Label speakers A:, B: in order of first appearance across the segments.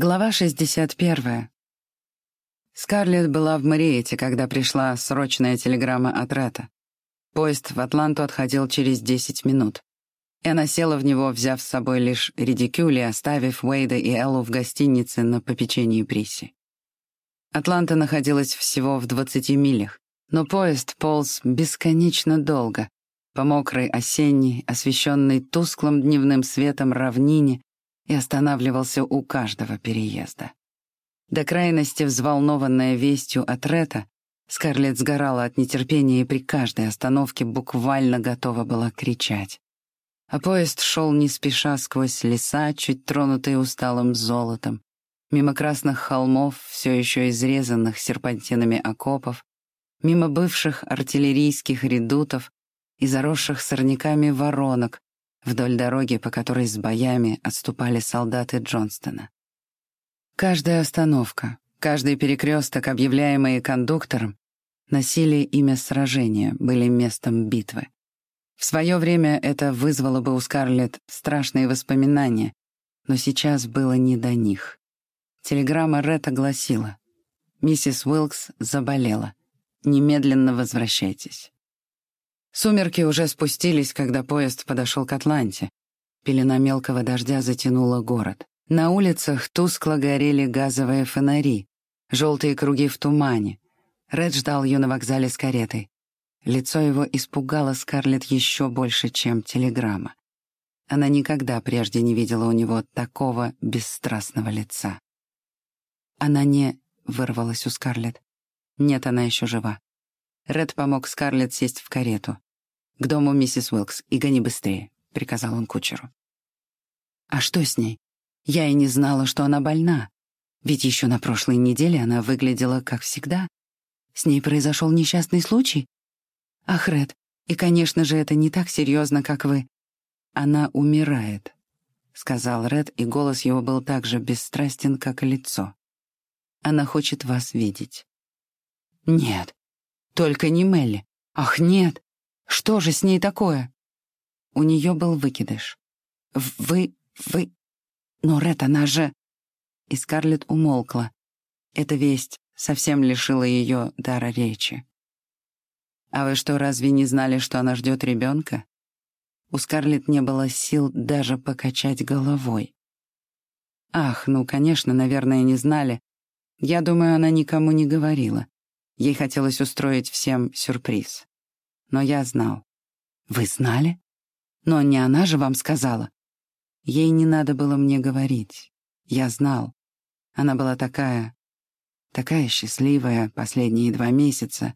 A: Глава 61. Скарлетт была в Мариэте, когда пришла срочная телеграмма от Ретта. Поезд в Атланту отходил через 10 минут. Она села в него, взяв с собой лишь редикюли, оставив Уэйда и Эллу в гостинице на попечении Приси. Атланта находилась всего в 20 милях, но поезд полз бесконечно долго, по мокрой осенней, освещенной тусклым дневным светом равнине, и останавливался у каждого переезда. До крайности взволнованная вестью от Рета, Скарлетт сгорала от нетерпения и при каждой остановке буквально готова была кричать. А поезд шел не спеша сквозь леса, чуть тронутые усталым золотом, мимо красных холмов, все еще изрезанных серпантинами окопов, мимо бывших артиллерийских редутов и заросших сорняками воронок, вдоль дороги, по которой с боями отступали солдаты Джонстона. Каждая остановка, каждый перекресток, объявляемый кондуктором, носили имя сражения, были местом битвы. В свое время это вызвало бы у Скарлетт страшные воспоминания, но сейчас было не до них. Телеграмма Ретта гласила «Миссис Уилкс заболела. Немедленно возвращайтесь». Сумерки уже спустились, когда поезд подошел к Атланте. Пелена мелкого дождя затянула город. На улицах тускло горели газовые фонари, желтые круги в тумане. Ред ждал ее на вокзале с каретой. Лицо его испугало Скарлетт еще больше, чем телеграмма. Она никогда прежде не видела у него такого бесстрастного лица. Она не... вырвалась у Скарлетт. Нет, она еще жива. Ред помог Скарлетт сесть в карету. «К дому миссис Уилкс и гони быстрее», — приказал он кучеру. «А что с ней? Я и не знала, что она больна. Ведь еще на прошлой неделе она выглядела как всегда. С ней произошел несчастный случай? Ах, Ред, и, конечно же, это не так серьезно, как вы. Она умирает», — сказал Ред, и голос его был так же бесстрастен, как лицо. «Она хочет вас видеть». «Нет, только не Мелли. Ах, нет! Что же с ней такое? У нее был выкидыш. Вы... вы... Но, Ред, она же... И Скарлетт умолкла. Эта весть совсем лишила ее дара речи. «А вы что, разве не знали, что она ждет ребенка?» У Скарлетт не было сил даже покачать головой. «Ах, ну, конечно, наверное, не знали. Я думаю, она никому не говорила. Ей хотелось устроить всем сюрприз. Но я знал. «Вы знали? Но не она же вам сказала?» Ей не надо было мне говорить. Я знал. Она была такая... такая счастливая последние два месяца,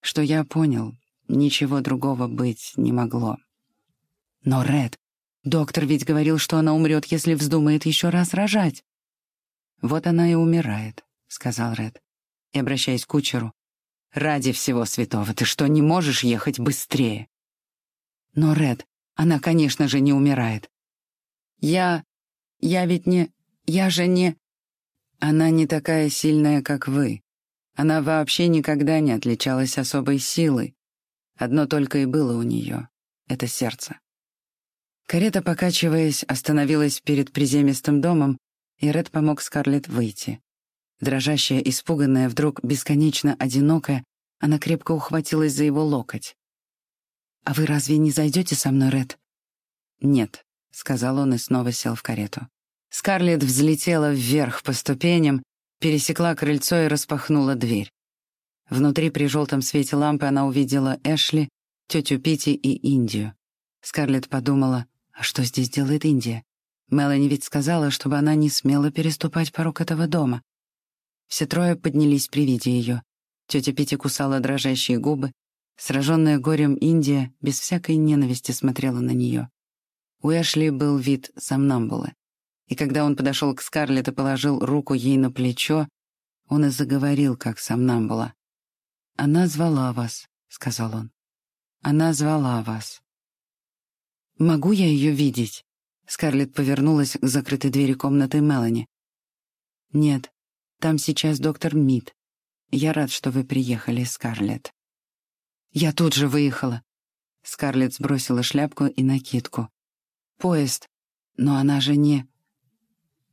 A: что я понял, ничего другого быть не могло. Но, Ред, доктор ведь говорил, что она умрет, если вздумает еще раз рожать. «Вот она и умирает», — сказал Ред. И, обращаясь к кучеру, Ради всего святого, ты что, не можешь ехать быстрее? Но, Ред, она, конечно же, не умирает. Я... я ведь не... я же не... Она не такая сильная, как вы. Она вообще никогда не отличалась особой силой. Одно только и было у нее — это сердце. Карета, покачиваясь, остановилась перед приземистым домом, и Ред помог Скарлетт выйти. Дрожащая, испуганная, вдруг бесконечно одинокая, она крепко ухватилась за его локоть. «А вы разве не зайдете со мной, Ред?» «Нет», — сказал он и снова сел в карету. Скарлетт взлетела вверх по ступеням, пересекла крыльцо и распахнула дверь. Внутри при желтом свете лампы она увидела Эшли, тетю Пити и Индию. Скарлетт подумала, а что здесь делает Индия? Мелани ведь сказала, чтобы она не смела переступать порог этого дома. Все трое поднялись при виде ее. Тетя Питти кусала дрожащие губы. Сраженная горем Индия без всякой ненависти смотрела на нее. У Эшли был вид сомнамбулы. И когда он подошел к Скарлетт и положил руку ей на плечо, он и заговорил, как сомнамбула. «Она звала вас», — сказал он. «Она звала вас». «Могу я ее видеть?» Скарлетт повернулась к закрытой двери комнаты Мелани. «Нет, там сейчас доктор Мид. Я рад, что вы приехали, Скарлетт». «Я тут же выехала». Скарлетт сбросила шляпку и накидку. «Поезд. Но она же не...»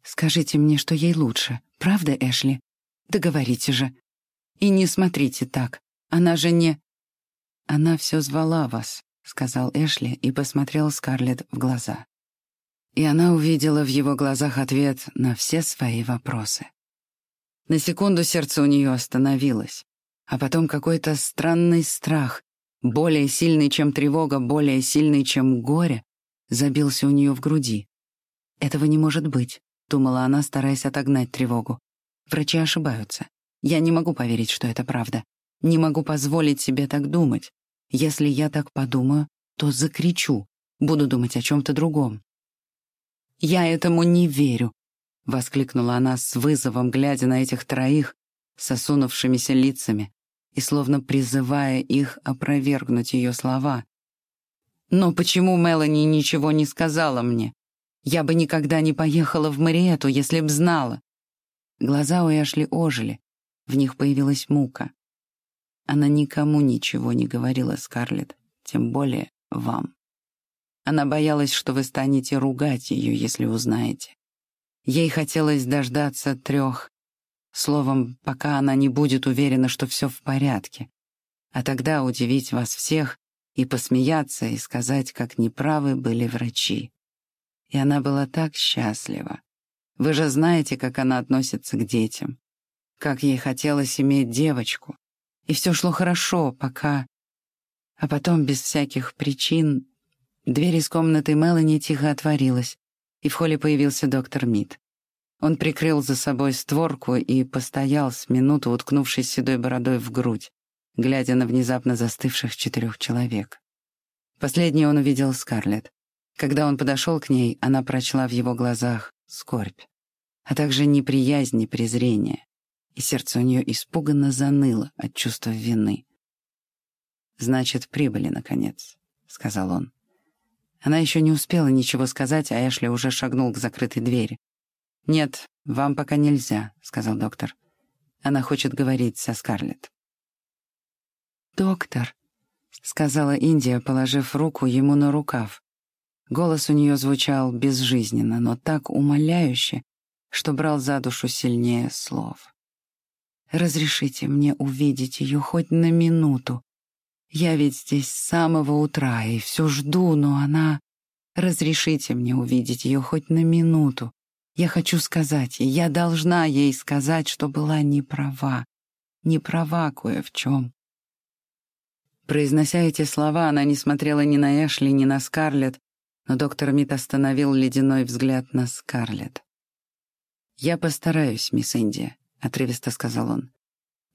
A: Скажите мне, что ей лучше. Правда, Эшли? Договорите же. И не смотрите так. Она же не... Она все звала вас, сказал Эшли и посмотрел Скарлетт в глаза. И она увидела в его глазах ответ на все свои вопросы. На секунду сердце у нее остановилось, а потом какой-то странный страх, более сильный, чем тревога, более сильный, чем горе, забился у нее в груди. «Этого не может быть», — думала она, стараясь отогнать тревогу. «Врачи ошибаются. Я не могу поверить, что это правда. Не могу позволить себе так думать. Если я так подумаю, то закричу, буду думать о чем-то другом. «Я этому не верю», — воскликнула она с вызовом, глядя на этих троих с осунувшимися лицами и словно призывая их опровергнуть ее слова. «Но почему Мелани ничего не сказала мне? Я бы никогда не поехала в Мариэту, если б знала». Глаза у Эшли ожили, в них появилась мука. Она никому ничего не говорила, Скарлетт, тем более вам. Она боялась, что вы станете ругать ее, если узнаете. Ей хотелось дождаться трех. Словом, пока она не будет уверена, что все в порядке. А тогда удивить вас всех и посмеяться, и сказать, как неправы были врачи. И она была так счастлива. Вы же знаете, как она относится к детям. Как ей хотелось иметь девочку. И все шло хорошо, пока... А потом, без всяких причин, дверь из комнаты Мелани тихо отворилась, и в холле появился доктор Мид. Он прикрыл за собой створку и постоял с минуту, уткнувшись седой бородой в грудь, глядя на внезапно застывших четырех человек. Последний он увидел Скарлетт. Когда он подошел к ней, она прочла в его глазах скорбь, а также неприязнь и презрение и сердце у нее испуганно заныло от чувства вины. «Значит, прибыли, наконец», — сказал он. Она еще не успела ничего сказать, а Эшли уже шагнул к закрытой двери. «Нет, вам пока нельзя», — сказал доктор. Она хочет говорить со Скарлетт. «Доктор», — сказала Индия, положив руку ему на рукав. Голос у нее звучал безжизненно, но так умоляюще, что брал за душу сильнее слов. Разрешите мне увидеть ее хоть на минуту. Я ведь здесь с самого утра и все жду, но она... Разрешите мне увидеть ее хоть на минуту. Я хочу сказать ей, я должна ей сказать, что была не права. Не права кое в чем. Произнося эти слова, она не смотрела ни на Эшли, ни на Скарлетт, но доктор Мит остановил ледяной взгляд на Скарлетт. «Я постараюсь, мисс Индия», — отрывисто сказал он.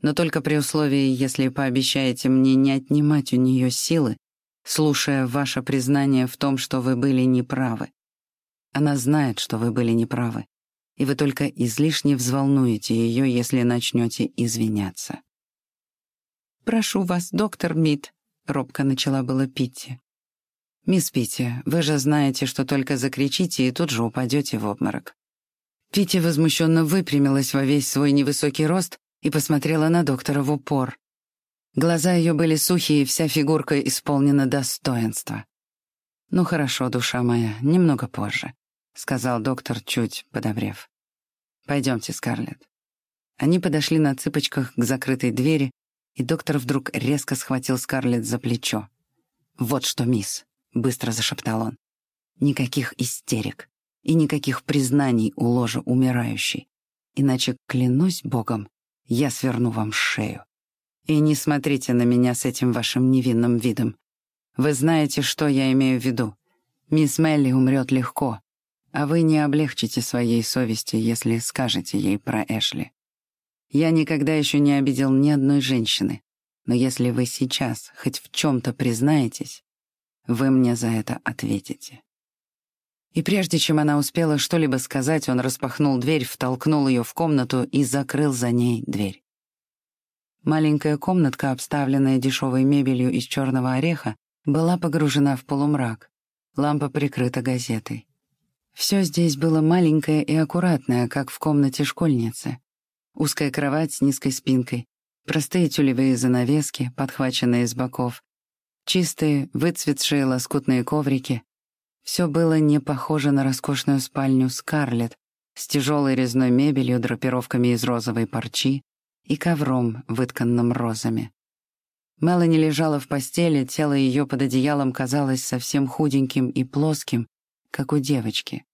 A: «Но только при условии, если пообещаете мне не отнимать у нее силы, слушая ваше признание в том, что вы были неправы. Она знает, что вы были неправы, и вы только излишне взволнуете ее, если начнете извиняться». «Прошу вас, доктор Мид», — робко начала было Питти. «Мисс Питти, вы же знаете, что только закричите и тут же упадете в обморок. Питти возмущенно выпрямилась во весь свой невысокий рост и посмотрела на доктора в упор. Глаза ее были сухие, и вся фигурка исполнена достоинства. «Ну хорошо, душа моя, немного позже», — сказал доктор, чуть подобрев. «Пойдемте, Скарлетт». Они подошли на цыпочках к закрытой двери, и доктор вдруг резко схватил Скарлетт за плечо. «Вот что, мисс», — быстро зашептал он. «Никаких истерик и никаких признаний у ложа умирающей. Иначе, клянусь Богом, я сверну вам шею. И не смотрите на меня с этим вашим невинным видом. Вы знаете, что я имею в виду. Мисс Мелли умрет легко, а вы не облегчите своей совести, если скажете ей про Эшли. Я никогда еще не обидел ни одной женщины, но если вы сейчас хоть в чем-то признаетесь, вы мне за это ответите. И прежде чем она успела что-либо сказать, он распахнул дверь, втолкнул ее в комнату и закрыл за ней дверь. Маленькая комнатка, обставленная дешевой мебелью из черного ореха, была погружена в полумрак. Лампа прикрыта газетой. Все здесь было маленькое и аккуратное, как в комнате школьницы. Узкая кровать с низкой спинкой, простые тюлевые занавески, подхваченные с боков, чистые, выцветшие лоскутные коврики, все было не похоже на роскошную спальню Скарлетт, с тяжелой резной мебелью, драпировками из розовой парчи и ковром, вытканным розами. Мелани лежала в постели, тело ее под одеялом казалось совсем худеньким и плоским, как у девочки.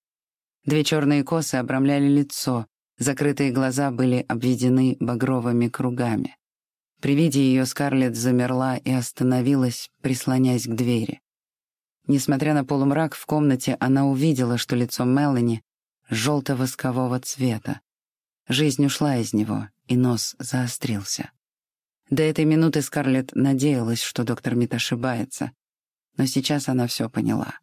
A: Две черные косы обрамляли лицо, закрытые глаза были обведены багровыми кругами. При виде ее Скарлетт замерла и остановилась, прислоняясь к двери. Несмотря на полумрак в комнате, она увидела, что лицо Мелани желто-воскового цвета. Жизнь ушла из него, и нос заострился. До этой минуты Скарлетт надеялась, что доктор Мит ошибается, но сейчас она все поняла.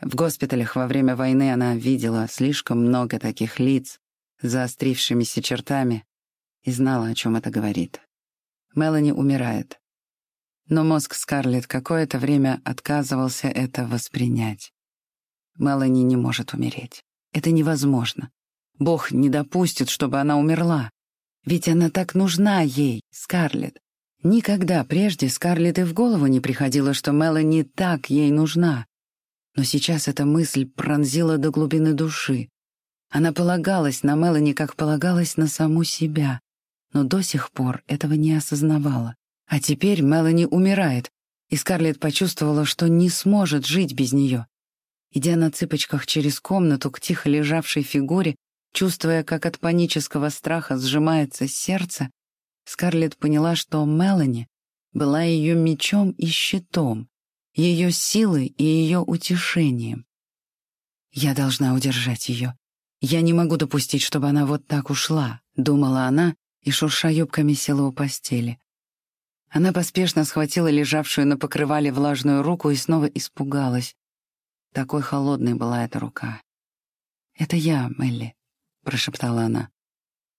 A: В госпиталях во время войны она видела слишком много таких лиц с заострившимися чертами и знала, о чем это говорит. Мелани умирает. Но мозг Скарлетт какое-то время отказывался это воспринять. Мелани не может умереть. Это невозможно. Бог не допустит, чтобы она умерла. Ведь она так нужна ей, Скарлетт. Никогда прежде Скарлетт и в голову не приходило, что Мелани так ей нужна. Но сейчас эта мысль пронзила до глубины души. Она полагалась на Мелани, как полагалась на саму себя но до сих пор этого не осознавала. А теперь Мелани умирает, и Скарлетт почувствовала, что не сможет жить без нее. Идя на цыпочках через комнату к тихо лежавшей фигуре, чувствуя, как от панического страха сжимается сердце, Скарлетт поняла, что Мелани была ее мечом и щитом, ее силой и ее утешением. «Я должна удержать ее. Я не могу допустить, чтобы она вот так ушла», — думала она, и, шурша юбками, села у постели. Она поспешно схватила лежавшую на покрывале влажную руку и снова испугалась. Такой холодной была эта рука. «Это я, Мелли», — прошептала она.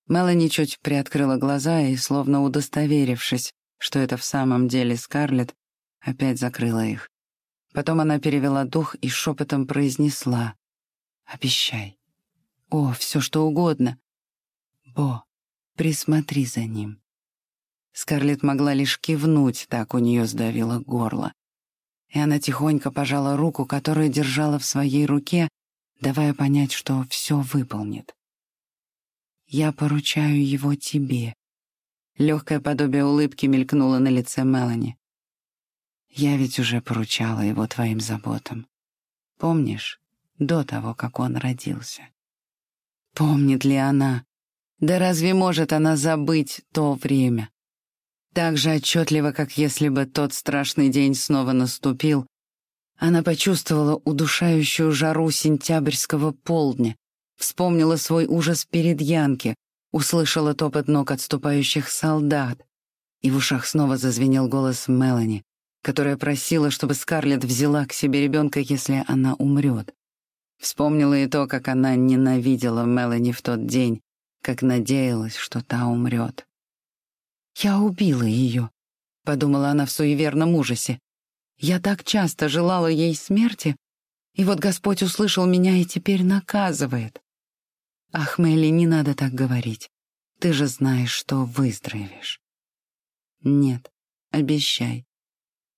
A: Мелани чуть приоткрыла глаза и, словно удостоверившись, что это в самом деле Скарлетт, опять закрыла их. Потом она перевела дух и шепотом произнесла «Обещай». «О, все что угодно». «Бо, Присмотри за ним». Скарлетт могла лишь кивнуть, так у нее сдавило горло. И она тихонько пожала руку, которую держала в своей руке, давая понять, что все выполнит. «Я поручаю его тебе». Легкое подобие улыбки мелькнуло на лице Мелани. «Я ведь уже поручала его твоим заботам. Помнишь, до того, как он родился?» Помнит ли она? Да разве может она забыть то время? Так же отчетливо, как если бы тот страшный день снова наступил, она почувствовала удушающую жару сентябрьского полдня, вспомнила свой ужас перед Янки, услышала топот ног отступающих солдат, и в ушах снова зазвенел голос Мелани, которая просила, чтобы Скарлетт взяла к себе ребенка, если она умрет. Вспомнила и то, как она ненавидела Мелани в тот день, как надеялась, что та умрет. «Я убила ее», — подумала она в суеверном ужасе. «Я так часто желала ей смерти, и вот Господь услышал меня и теперь наказывает. Ах, Мелли, не надо так говорить. Ты же знаешь, что выздоровеешь». «Нет, обещай».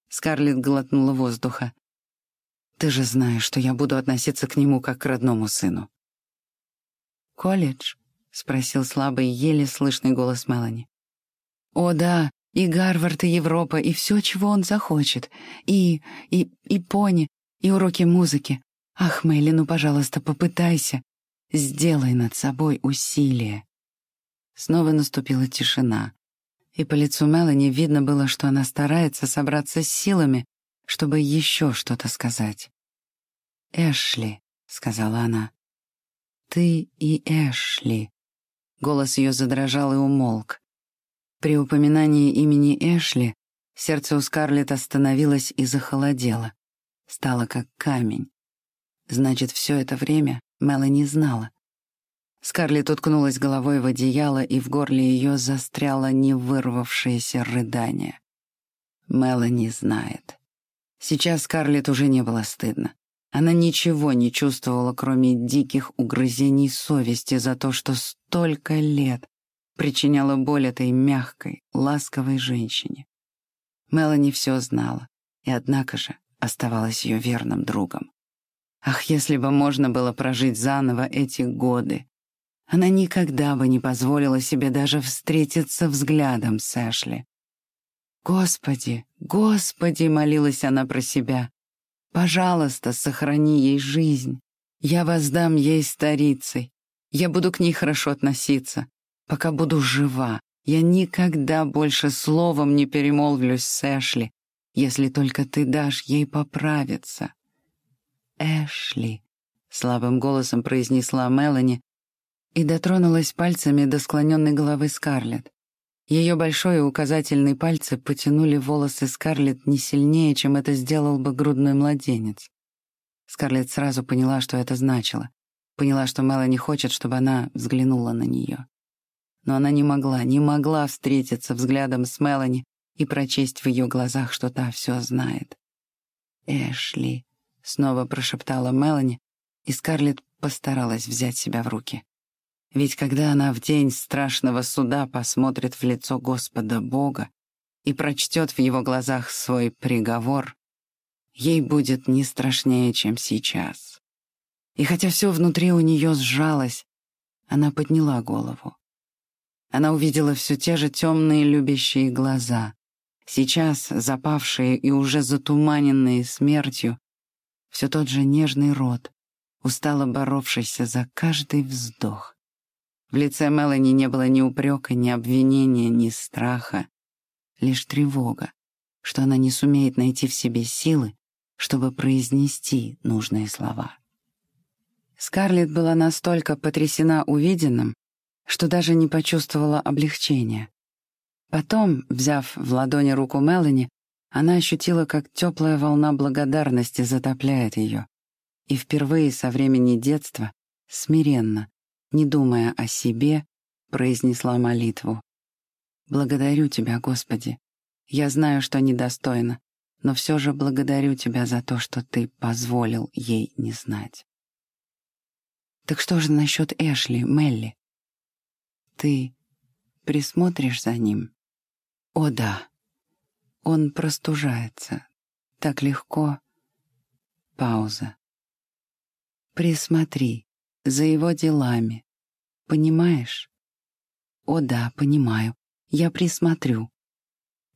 A: Скарлетт глотнула воздуха. «Ты же знаешь, что я буду относиться к нему как к родному сыну». «Колледж?» — спросил слабый, еле слышный голос Мелани. «О, да, и Гарвард, и Европа, и все, чего он захочет. И... и... и пони, и уроки музыки. Ах, Мелли, ну, пожалуйста, попытайся. Сделай над собой усилие». Снова наступила тишина, и по лицу Мелани видно было, что она старается собраться с силами, чтобы еще что-то сказать. «Эшли», — сказала она, — «ты и Эшли». Голос ее задрожал и умолк. При упоминании имени Эшли сердце у Скарлетт остановилось и захолодело. Стало как камень. Значит, все это время Мелани знала. Скарлетт уткнулась головой в одеяло, и в горле ее застряло невырвавшееся рыдание. Мелани знает. Сейчас Скарлетт уже не было стыдно. Она ничего не чувствовала, кроме диких угрызений совести за то, что столько лет причиняла боль этой мягкой, ласковой женщине. Мелани все знала, и однако же оставалась ее верным другом. Ах, если бы можно было прожить заново эти годы, Она никогда бы не позволила себе даже встретиться взглядом с Эшли. «Господи, Господи!» — молилась она про себя. «Пожалуйста, сохрани ей жизнь. Я воздам ей старицей. Я буду к ней хорошо относиться. Пока буду жива, я никогда больше словом не перемолвлюсь с Эшли, если только ты дашь ей поправиться». «Эшли», — слабым голосом произнесла Мелани и дотронулась пальцами до склоненной головы Скарлетт. Ее большой и указательный пальцы потянули волосы Скарлетт не сильнее, чем это сделал бы грудной младенец. Скарлетт сразу поняла, что это значило. Поняла, что Мелани хочет, чтобы она взглянула на нее. Но она не могла, не могла встретиться взглядом с Мелани и прочесть в ее глазах, что та все знает. «Эшли», — снова прошептала Мелани, и Скарлетт постаралась взять себя в руки. Ведь когда она в день страшного суда посмотрит в лицо Господа Бога и прочтет в его глазах свой приговор, ей будет не страшнее, чем сейчас. И хотя все внутри у нее сжалось, она подняла голову. Она увидела все те же темные любящие глаза, сейчас запавшие и уже затуманенные смертью, все тот же нежный рот, устало боровшийся за каждый вздох. В лице Мелани не было ни упрека, ни обвинения, ни страха, лишь тревога, что она не сумеет найти в себе силы, чтобы произнести нужные слова. Скарлетт была настолько потрясена увиденным, что даже не почувствовала облегчения. Потом, взяв в ладони руку Мелани, она ощутила, как теплая волна благодарности затопляет ее. И впервые со времени детства, смиренно, не думая о себе, произнесла молитву. «Благодарю Тебя, Господи. Я знаю, что недостойна, но все же благодарю Тебя за то, что Ты позволил ей не знать». «Так что же насчет Эшли, Мелли? Ты присмотришь за ним?» «О, да. Он простужается. Так легко». Пауза. «Присмотри за его делами. Понимаешь? О да, понимаю. Я присмотрю.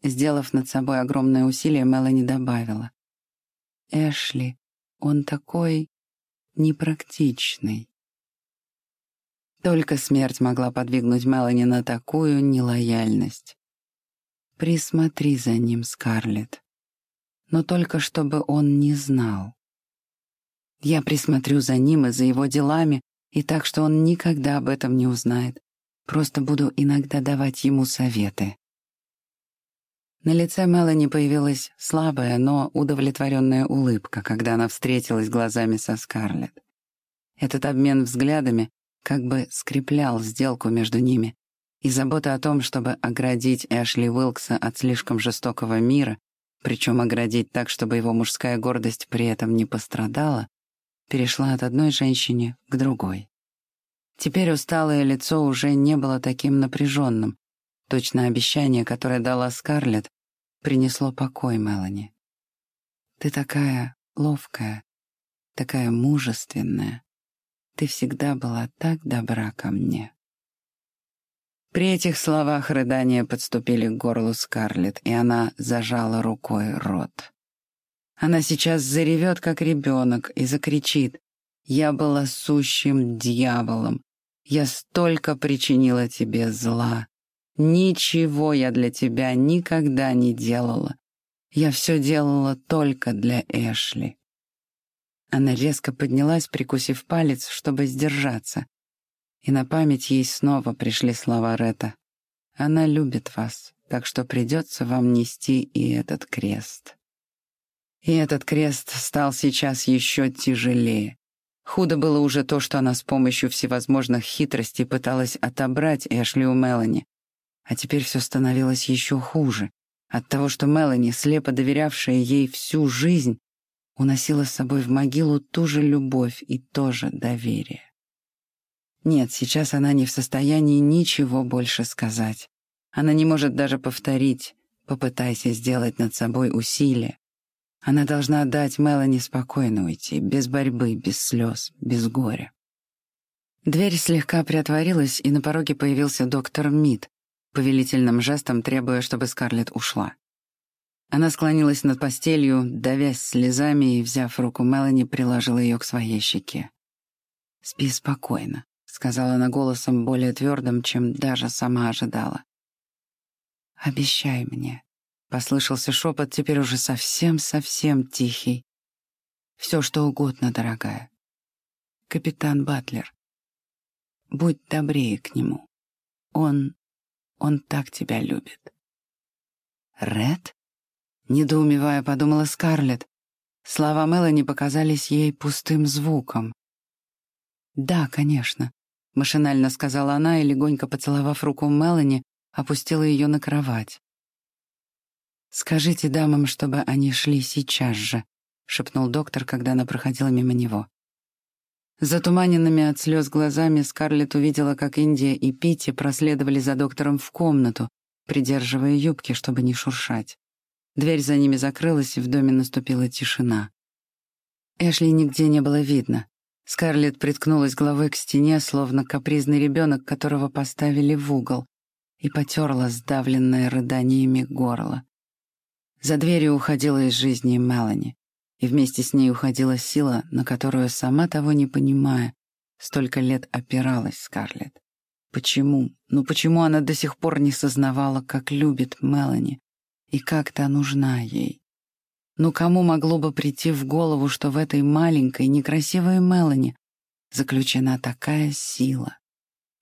A: Сделав над собой огромное усилие, Мелани добавила. Эшли, он такой непрактичный. Только смерть могла подвигнуть Мелани на такую нелояльность. Присмотри за ним, Скарлетт. Но только чтобы он не знал. Я присмотрю за ним и за его делами, и так, что он никогда об этом не узнает. Просто буду иногда давать ему советы. На лице Мелани появилась слабая, но удовлетворенная улыбка, когда она встретилась глазами со Скарлетт. Этот обмен взглядами как бы скреплял сделку между ними, и забота о том, чтобы оградить Эшли Уилкса от слишком жестокого мира, причем оградить так, чтобы его мужская гордость при этом не пострадала, перешла от одной женщине к другой. Теперь усталое лицо уже не было таким напряженным. Точно обещание, которое дала Скарлетт, принесло покой Мелани. «Ты такая ловкая, такая мужественная. Ты всегда была так добра ко мне». При этих словах рыдания подступили к горлу Скарлетт, и она зажала рукой рот. Она сейчас заревет, как ребенок, и закричит. «Я была сущим дьяволом. Я столько причинила тебе зла. Ничего я для тебя никогда не делала. Я все делала только для Эшли». Она резко поднялась, прикусив палец, чтобы сдержаться. И на память ей снова пришли слова Рета. «Она любит вас, так что придется вам нести и этот крест». И этот крест стал сейчас еще тяжелее. Худо было уже то, что она с помощью всевозможных хитростей пыталась отобрать Эшли у Мелани. А теперь все становилось еще хуже. От того, что Мелани, слепо доверявшая ей всю жизнь, уносила с собой в могилу ту же любовь и то же доверие. Нет, сейчас она не в состоянии ничего больше сказать. Она не может даже повторить «попытайся сделать над собой усилие». Она должна дать Мелани спокойно уйти, без борьбы, без слез, без горя. Дверь слегка приотворилась, и на пороге появился доктор Мид, повелительным жестом требуя, чтобы Скарлетт ушла. Она склонилась над постелью, давясь слезами и, взяв руку Мелани, приложила ее к своей щеке. «Спи спокойно», — сказала она голосом более твердым, чем даже сама ожидала. «Обещай мне», — послышался шепот, теперь уже совсем-совсем тихий. «Все, что угодно, дорогая. Капитан Батлер, будь добрее к нему. Он... он так тебя любит». «Ред?» Недоумевая, подумала Скарлетт. Слова Мелани показались ей пустым звуком. «Да, конечно», — машинально сказала она и, легонько поцеловав руку Мелани, опустила ее на кровать. «Скажите дамам, чтобы они шли сейчас же», — шепнул доктор, когда она проходила мимо него. Затуманенными от слез глазами Скарлетт увидела, как Индия и Питти проследовали за доктором в комнату, придерживая юбки, чтобы не шуршать. Дверь за ними закрылась, и в доме наступила тишина. Эшли нигде не было видно. Скарлетт приткнулась головой к стене, словно капризный ребенок, которого поставили в угол, и потерла сдавленное рыданиями горло. За дверью уходила из жизни Мелани, и вместе с ней уходила сила, на которую, сама того не понимая, столько лет опиралась Скарлетт. Почему? Ну почему она до сих пор не сознавала, как любит Мелани, и как та нужна ей. Но кому могло бы прийти в голову, что в этой маленькой, некрасивой Мелани заключена такая сила?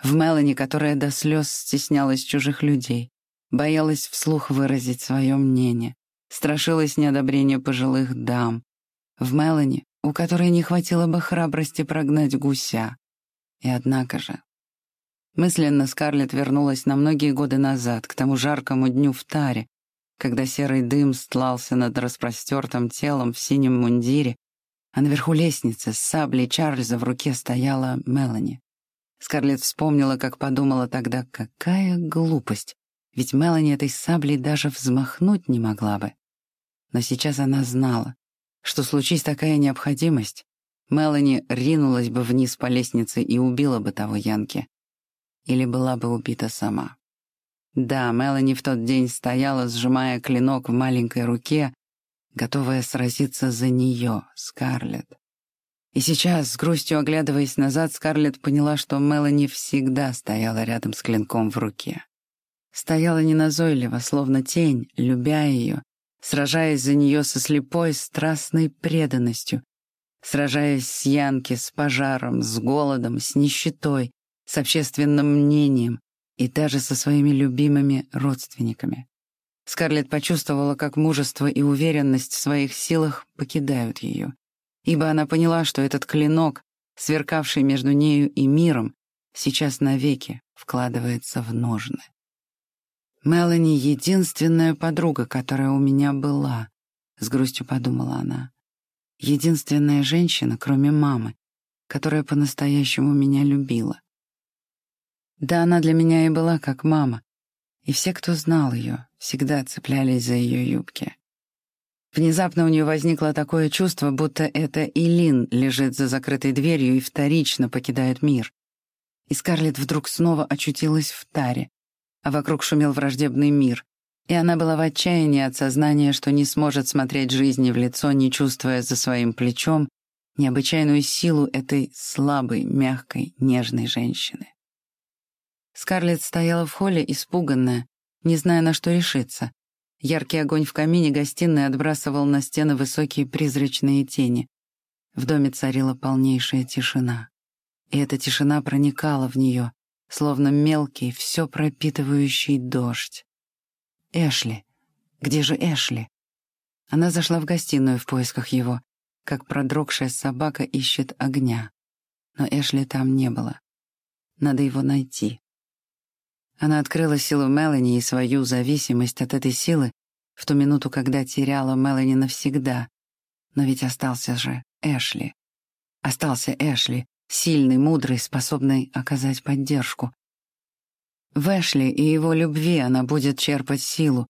A: В Мелани, которая до слез стеснялась чужих людей, боялась вслух выразить свое мнение, страшилась неодобрения пожилых дам. В Мелани, у которой не хватило бы храбрости прогнать гуся. И однако же... Мысленно Скарлетт вернулась на многие годы назад, к тому жаркому дню в Таре, когда серый дым стлался над распростертым телом в синем мундире, а наверху лестницы с саблей Чарльза в руке стояла Мелани. Скарлетт вспомнила, как подумала тогда, какая глупость, ведь Мелани этой саблей даже взмахнуть не могла бы. Но сейчас она знала, что случись такая необходимость, Мелани ринулась бы вниз по лестнице и убила бы того Янки. Или была бы убита сама. Да, Мелани в тот день стояла, сжимая клинок в маленькой руке, готовая сразиться за нее, Скарлетт. И сейчас, с грустью оглядываясь назад, Скарлетт поняла, что Мелани всегда стояла рядом с клинком в руке. Стояла неназойливо, словно тень, любя ее, сражаясь за нее со слепой, страстной преданностью, сражаясь с Янки, с пожаром, с голодом, с нищетой, с общественным мнением, и даже со своими любимыми родственниками. Скарлетт почувствовала, как мужество и уверенность в своих силах покидают ее, ибо она поняла, что этот клинок, сверкавший между нею и миром, сейчас навеки вкладывается в ножны. «Мелани — единственная подруга, которая у меня была», — с грустью подумала она. «Единственная женщина, кроме мамы, которая по-настоящему меня любила. Да она для меня и была как мама. И все, кто знал ее, всегда цеплялись за ее юбки. Внезапно у нее возникло такое чувство, будто это Илин лежит за закрытой дверью и вторично покидает мир. И Скарлетт вдруг снова очутилась в таре, а вокруг шумел враждебный мир, и она была в отчаянии от сознания, что не сможет смотреть жизни в лицо, не чувствуя за своим плечом необычайную силу этой слабой, мягкой, нежной женщины. Скарлетт стояла в холле, испуганная, не зная, на что решиться. Яркий огонь в камине гостиной отбрасывал на стены высокие призрачные тени. В доме царила полнейшая тишина. И эта тишина проникала в нее, словно мелкий, все пропитывающий дождь. «Эшли! Где же Эшли?» Она зашла в гостиную в поисках его, как продрогшая собака ищет огня. Но Эшли там не было. Надо его найти. Она открыла силу Мелани и свою зависимость от этой силы в ту минуту, когда теряла Мелани навсегда. Но ведь остался же Эшли. Остался Эшли, сильный, мудрый, способный оказать поддержку. В Эшли и его любви она будет черпать силу,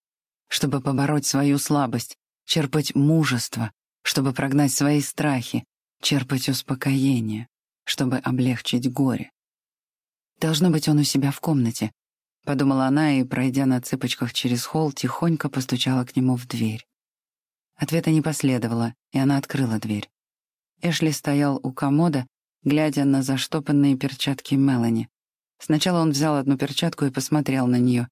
A: чтобы побороть свою слабость, черпать мужество, чтобы прогнать свои страхи, черпать успокоение, чтобы облегчить горе. Должно быть, он у себя в комнате, — подумала она и, пройдя на цыпочках через холл, тихонько постучала к нему в дверь. Ответа не последовало, и она открыла дверь. Эшли стоял у комода, глядя на заштопанные перчатки Мелани. Сначала он взял одну перчатку и посмотрел на нее.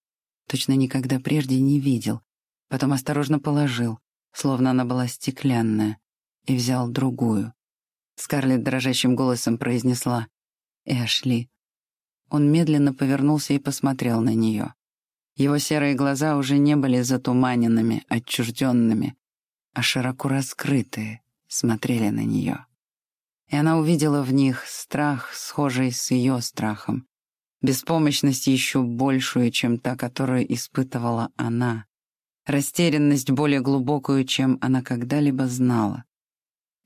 A: Точно никогда прежде не видел. Потом осторожно положил, словно она была стеклянная, и взял другую. Скарлетт дрожащим голосом произнесла «Эшли». Он медленно повернулся и посмотрел на нее. Его серые глаза уже не были затуманенными, отчужденными, а широко раскрытые, смотрели на нее. И она увидела в них страх, схожий с ее страхом, беспомощность еще большую, чем та, которую испытывала она, растерянность более глубокую, чем она когда-либо знала.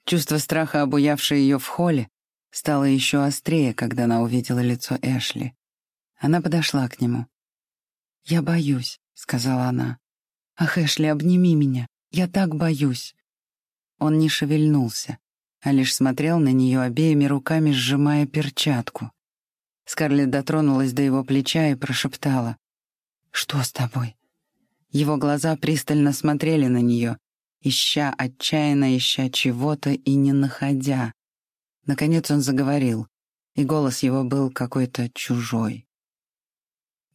A: Чувство страха, обуявшее ее в холле, стало еще острее, когда она увидела лицо Эшли. Она подошла к нему. «Я боюсь», — сказала она. «Ах, Эшли, обними меня. Я так боюсь». Он не шевельнулся, а лишь смотрел на нее обеими руками, сжимая перчатку. Скарлетт дотронулась до его плеча и прошептала. «Что с тобой?» Его глаза пристально смотрели на нее, ища, отчаянно ища чего-то и не находя. Наконец он заговорил, и голос его был какой-то чужой.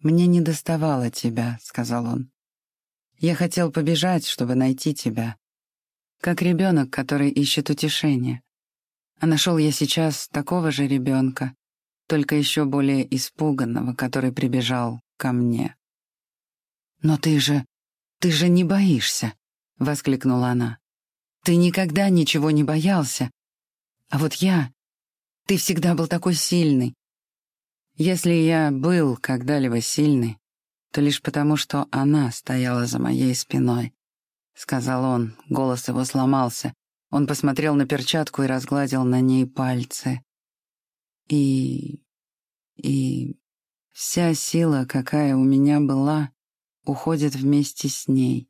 A: «Мне не доставало тебя», — сказал он. «Я хотел побежать, чтобы найти тебя. Как ребенок, который ищет утешение. А нашел я сейчас такого же ребенка, только еще более испуганного, который прибежал ко мне. «Но ты же... ты же не боишься!» — воскликнула она. «Ты никогда ничего не боялся. А вот я... Ты всегда был такой сильный. Если я был когда-либо сильный, то лишь потому, что она стояла за моей спиной», — сказал он. Голос его сломался. Он посмотрел на перчатку и разгладил на ней пальцы. И... и... вся сила, какая у меня была, уходит вместе с ней.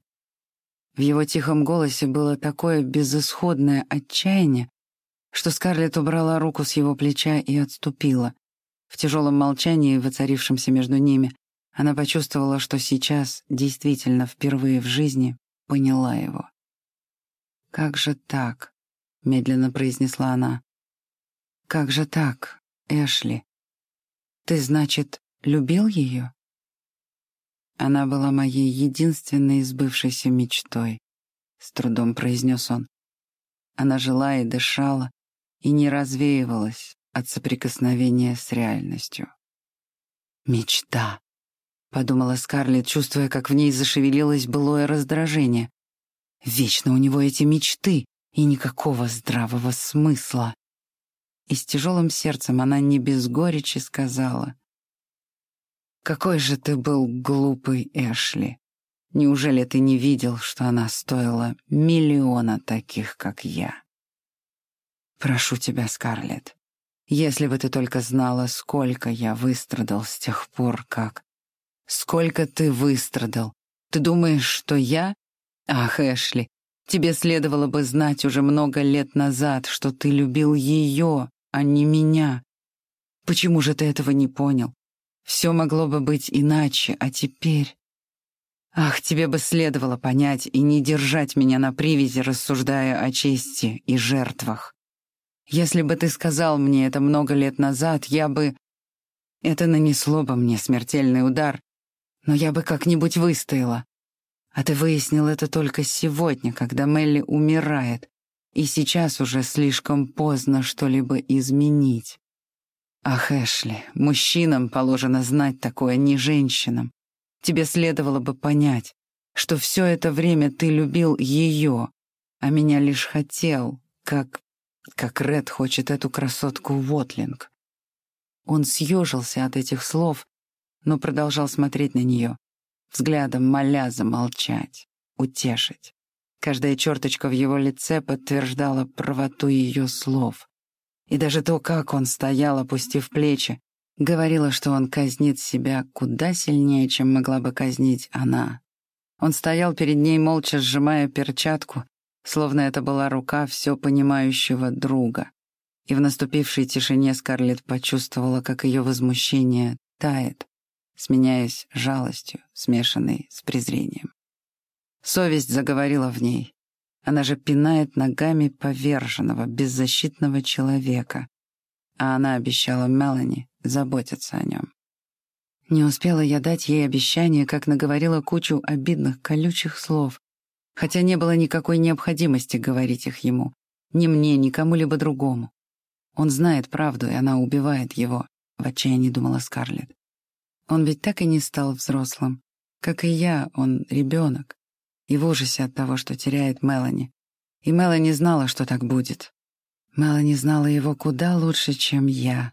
A: В его тихом голосе было такое безысходное отчаяние, что Скарлетт убрала руку с его плеча и отступила. В тяжелом молчании, воцарившемся между ними, она почувствовала, что сейчас действительно впервые в жизни поняла его. «Как же так?» — медленно произнесла она. «Как же так, Эшли? Ты, значит, любил ее?» Она была моей единственной сбывшейся мечтой, — с трудом произнес он. Она жила и дышала, и не развеивалась от соприкосновения с реальностью. «Мечта», — подумала Скарлетт, чувствуя, как в ней зашевелилось былое раздражение. «Вечно у него эти мечты и никакого здравого смысла». И с тяжелым сердцем она не без горечи сказала. «Какой же ты был глупый, Эшли! Неужели ты не видел, что она стоила миллиона таких, как я?» «Прошу тебя, Скарлетт, если бы ты только знала, сколько я выстрадал с тех пор, как... Сколько ты выстрадал! Ты думаешь, что я? Ах, Эшли, тебе следовало бы знать уже много лет назад, что ты любил ее, а не меня. Почему же ты этого не понял? Все могло бы быть иначе, а теперь... Ах, тебе бы следовало понять и не держать меня на привязи, рассуждая о чести и жертвах. Если бы ты сказал мне это много лет назад, я бы... Это нанесло бы мне смертельный удар, но я бы как-нибудь выстояла. А ты выяснил это только сегодня, когда Мелли умирает, и сейчас уже слишком поздно что-либо изменить. Ах, Эшли, мужчинам положено знать такое, не женщинам. Тебе следовало бы понять, что все это время ты любил ее, а меня лишь хотел, как... как Ред хочет эту красотку Вотлинг. Он съежился от этих слов, но продолжал смотреть на нее, взглядом моля замолчать, утешить. Каждая черточка в его лице подтверждала правоту ее слов. И даже то, как он стоял, опустив плечи, говорило, что он казнит себя куда сильнее, чем могла бы казнить она. Он стоял перед ней, молча сжимая перчатку, словно это была рука все понимающего друга. И в наступившей тишине Скарлетт почувствовала, как ее возмущение тает, сменяясь жалостью, смешанной с презрением. Совесть заговорила в ней. Она же пинает ногами поверженного, беззащитного человека. А она обещала Мелани заботиться о нем. Не успела я дать ей обещание, как наговорила кучу обидных, колючих слов, хотя не было никакой необходимости говорить их ему. Ни мне, ни кому-либо другому. Он знает правду, и она убивает его, — в отчаянии думала Скарлетт. Он ведь так и не стал взрослым. Как и я, он ребенок. И в ужасе от того, что теряет Мелани. И Мелани знала, что так будет. Мелани знала его куда лучше, чем я.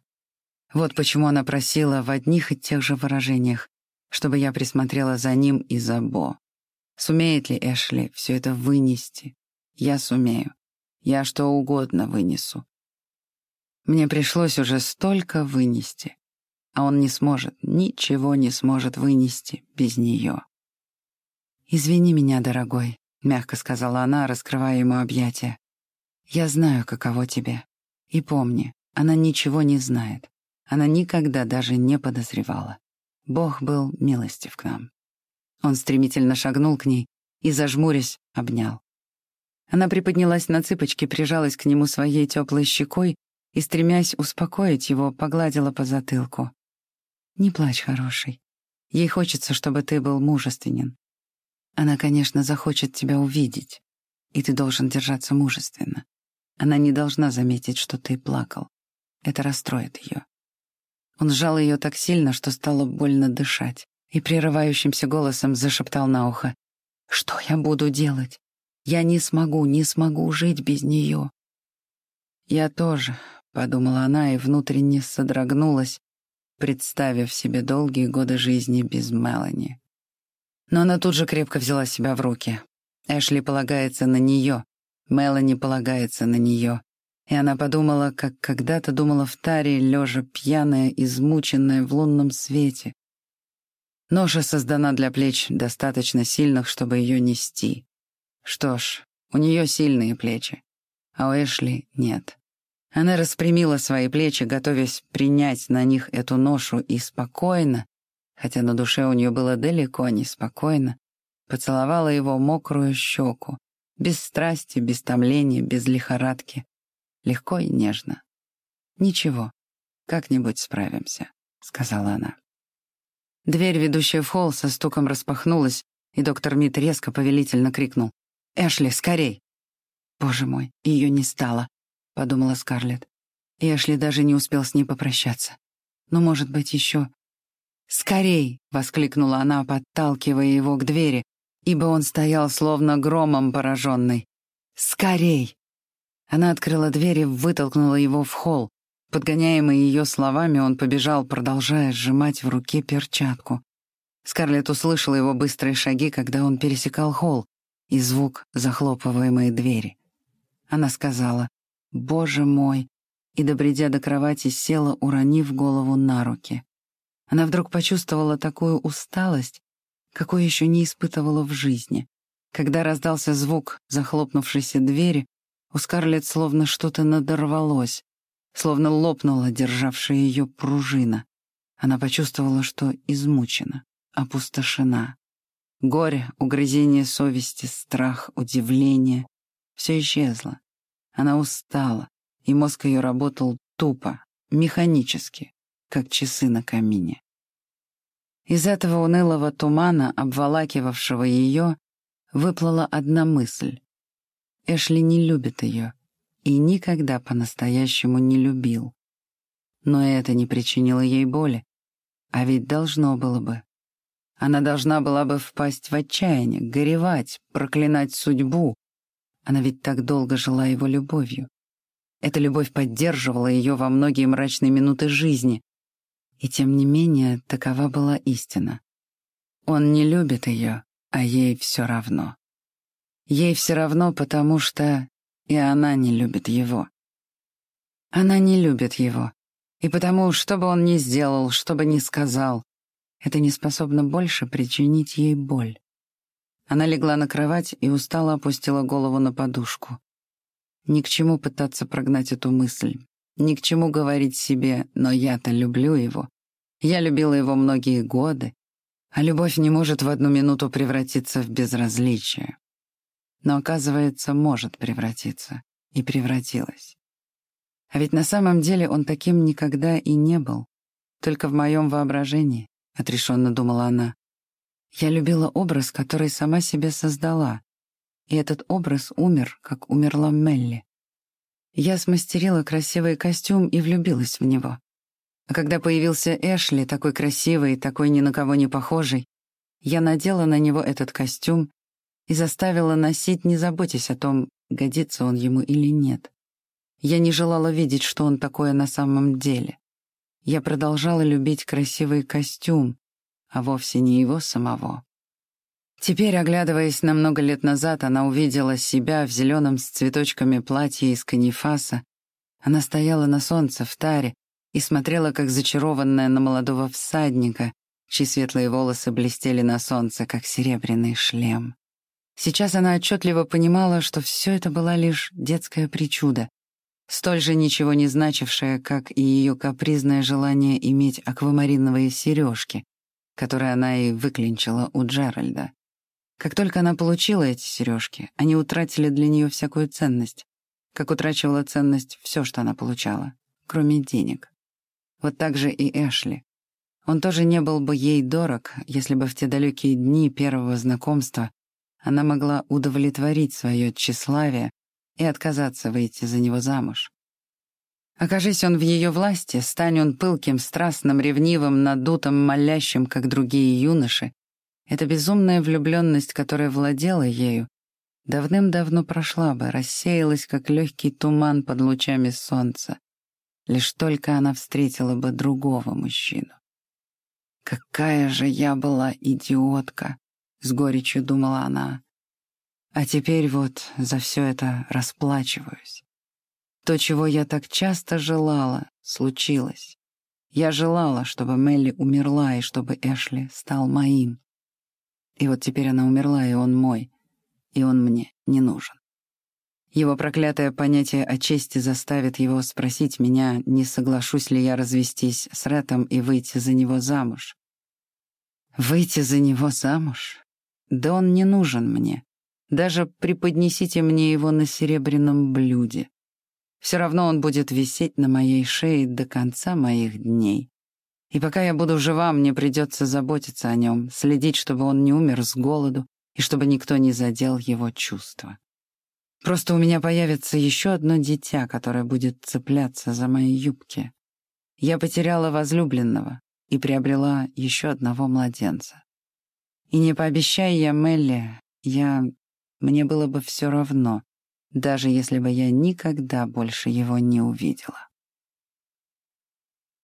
A: Вот почему она просила в одних и тех же выражениях, чтобы я присмотрела за ним и за Бо. Сумеет ли Эшли все это вынести? Я сумею. Я что угодно вынесу. Мне пришлось уже столько вынести, а он не сможет, ничего не сможет вынести без нее. «Извини меня, дорогой», — мягко сказала она, раскрывая ему объятия. «Я знаю, каково тебе. И помни, она ничего не знает. Она никогда даже не подозревала. Бог был милостив к нам». Он стремительно шагнул к ней и, зажмурясь, обнял. Она приподнялась на цыпочки, прижалась к нему своей теплой щекой и, стремясь успокоить его, погладила по затылку. «Не плачь, хороший. Ей хочется, чтобы ты был мужественен. Она, конечно, захочет тебя увидеть, и ты должен держаться мужественно. Она не должна заметить, что ты плакал. Это расстроит ее». Он сжал ее так сильно, что стало больно дышать, и прерывающимся голосом зашептал на ухо. «Что я буду делать? Я не смогу, не смогу жить без нее». «Я тоже», — подумала она и внутренне содрогнулась, представив себе долгие годы жизни без Мелани. Но она тут же крепко взяла себя в руки. Эшли полагается на нее, Мелани полагается на нее. И она подумала, как когда-то думала в таре, лежа пьяная, измученная в лунном свете. Ноша создана для плеч достаточно сильных, чтобы ее нести. Что ж, у нее сильные плечи, а у Эшли нет. Она распрямила свои плечи, готовясь принять на них эту ношу, и спокойно, хотя на душе у нее было далеко не спокойно, поцеловала его мокрую щеку, без страсти, без томления, без лихорадки, легко и нежно. «Ничего, как-нибудь справимся», — сказала она. Дверь, ведущая в холл, со стуком распахнулась, и доктор Мит резко повелительно крикнул. «Эшли, скорей!» «Боже мой, ее не стало», — подумала Скарлетт. И Эшли даже не успел с ней попрощаться. «Ну, может быть, еще...» «Скорей!» — воскликнула она, подталкивая его к двери, ибо он стоял словно громом пораженный. «Скорей!» Она открыла дверь и вытолкнула его в холл. Подгоняемый ее словами, он побежал, продолжая сжимать в руке перчатку. Скарлетт услышала его быстрые шаги, когда он пересекал холл, и звук захлопываемой двери. Она сказала «Боже мой!» и, добредя до кровати, села, уронив голову на руки. Она вдруг почувствовала такую усталость, какой еще не испытывала в жизни. Когда раздался звук захлопнувшейся двери, у Скарлетт словно что-то надорвалось, словно лопнула державшая ее пружина. Она почувствовала, что измучена, опустошена. Горе, угрызение совести, страх, удивление — все исчезло. Она устала, и мозг ее работал тупо, механически, как часы на камине. Из этого унылого тумана, обволакивавшего ее, выплыла одна мысль. Эшли не любит ее и никогда по-настоящему не любил. Но это не причинило ей боли, а ведь должно было бы. Она должна была бы впасть в отчаяние, горевать, проклинать судьбу, она ведь так долго жила его любовью. Эта любовь поддерживала ее во многие мрачные минуты жизни. И тем не менее, такова была истина. Он не любит ее, а ей все равно. Ей все равно, потому что и она не любит его. Она не любит его. И потому, что бы он ни сделал, что бы ни сказал, это не способно больше причинить ей боль. Она легла на кровать и устало опустила голову на подушку. Ни к чему пытаться прогнать эту мысль. Ни к чему говорить себе, но я-то люблю его. Я любила его многие годы, а любовь не может в одну минуту превратиться в безразличие. Но, оказывается, может превратиться. И превратилась. А ведь на самом деле он таким никогда и не был. Только в моем воображении, — отрешенно думала она. Я любила образ, который сама себе создала. И этот образ умер, как умерла Мелли. Я смастерила красивый костюм и влюбилась в него. А когда появился Эшли, такой красивый, такой ни на кого не похожий, я надела на него этот костюм и заставила носить, не заботясь о том, годится он ему или нет. Я не желала видеть, что он такое на самом деле. Я продолжала любить красивый костюм, а вовсе не его самого. Теперь, оглядываясь на много лет назад, она увидела себя в зеленом с цветочками платье из канифаса. Она стояла на солнце в таре, и смотрела, как зачарованная на молодого всадника, чьи светлые волосы блестели на солнце, как серебряный шлем. Сейчас она отчетливо понимала, что все это была лишь детская причуда, столь же ничего не значившая, как и ее капризное желание иметь аквамариновые сережки, которые она и выклинчила у Джеральда. Как только она получила эти сережки, они утратили для нее всякую ценность, как утрачивала ценность все, что она получала, кроме денег. Вот так же и Эшли. Он тоже не был бы ей дорог, если бы в те далекие дни первого знакомства она могла удовлетворить свое тщеславие и отказаться выйти за него замуж. Окажись он в ее власти, стань он пылким, страстным, ревнивым, надутым, молящим, как другие юноши, эта безумная влюбленность, которая владела ею, давным-давно прошла бы, рассеялась, как легкий туман под лучами солнца, Лишь только она встретила бы другого мужчину. «Какая же я была идиотка!» — с горечью думала она. «А теперь вот за все это расплачиваюсь. То, чего я так часто желала, случилось. Я желала, чтобы Мелли умерла и чтобы Эшли стал моим. И вот теперь она умерла, и он мой, и он мне не нужен. Его проклятое понятие о чести заставит его спросить меня, не соглашусь ли я развестись с Рэтом и выйти за него замуж. Выйти за него замуж? Да он не нужен мне. Даже преподнесите мне его на серебряном блюде. Все равно он будет висеть на моей шее до конца моих дней. И пока я буду жива, мне придется заботиться о нем, следить, чтобы он не умер с голоду и чтобы никто не задел его чувства. Просто у меня появится еще одно дитя, которое будет цепляться за мои юбки. Я потеряла возлюбленного и приобрела еще одного младенца. И не пообещая я Мелли, я... Мне было бы все равно, даже если бы я никогда больше его не увидела.